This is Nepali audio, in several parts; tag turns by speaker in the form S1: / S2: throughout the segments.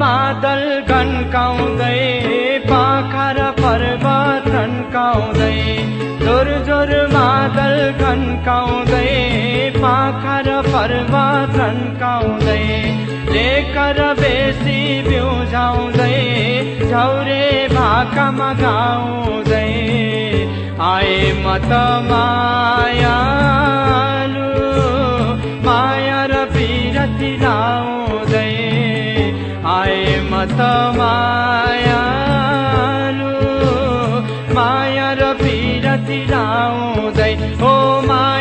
S1: बादल घन्काउँदै पाखा र पर्वत थन्काउँदै जोर जोर बादल घन्काउँदै पाखा र पर्वत थन्काउँदै लेकर बेसी बिउजाउँदै झौरे भाकामा गाउँदै। आए मतमा त मायालु। माया र पिरती लाउँदै हो माया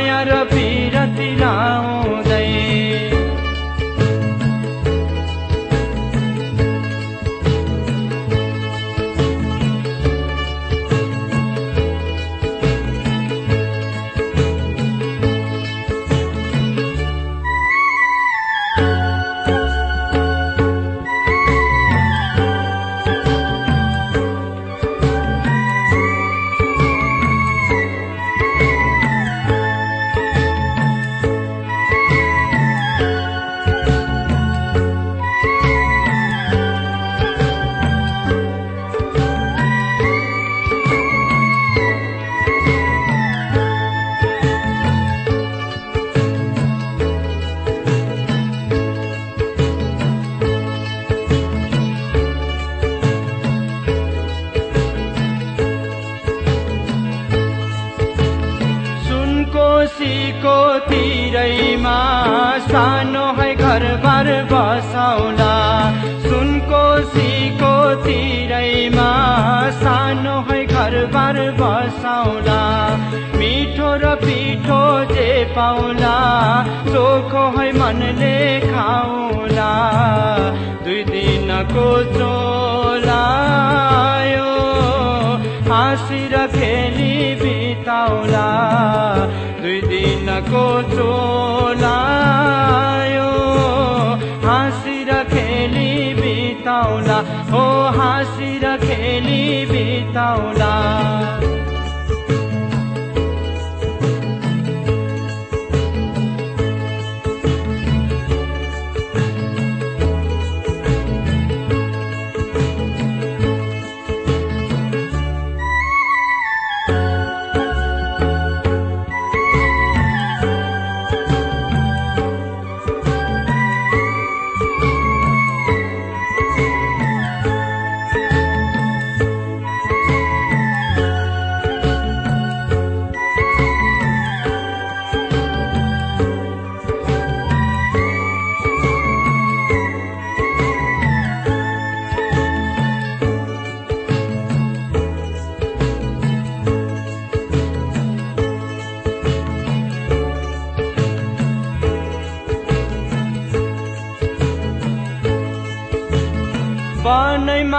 S1: कोसीको तिरैमा सानो है घरबार बसाउला। सुनकोसीको तिरैमा सानो है घरबार बसाउला। मिठो र पिठो जे पाउला चोखो है मनले खाउला। दुई दिनको चोलायो हाँसी र खेली बिताउला। दुई दिनको चोलायो। हाँसी र खेली बिताउला हो हाँसी र खेली बिताउला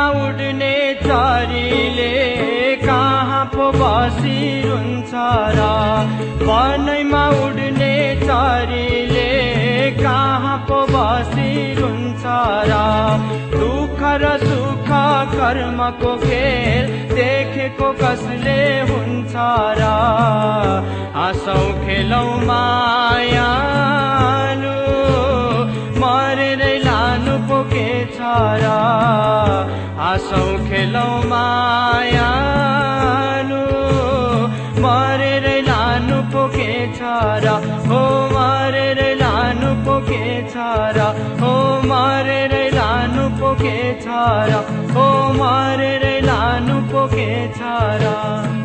S1: उड्ने चरीले कहाँ पो बसिरहन्छ र? बनैमा उड्ने चरीले कहाँ पो बसिरहन्छ र? दुःख र सुख कर्मको खेल देखेको कसले हुन्छ र? हाँसौ खेलौ मायालु मरेरै लानु पो के छ र? हाँसौ खेलौ मायालु मरेरै लानु पो के छ र हो मरेरै लानु पो के छ र हो मरेरै लानु पो के छ र हो मरेरै लानु पो के छ र।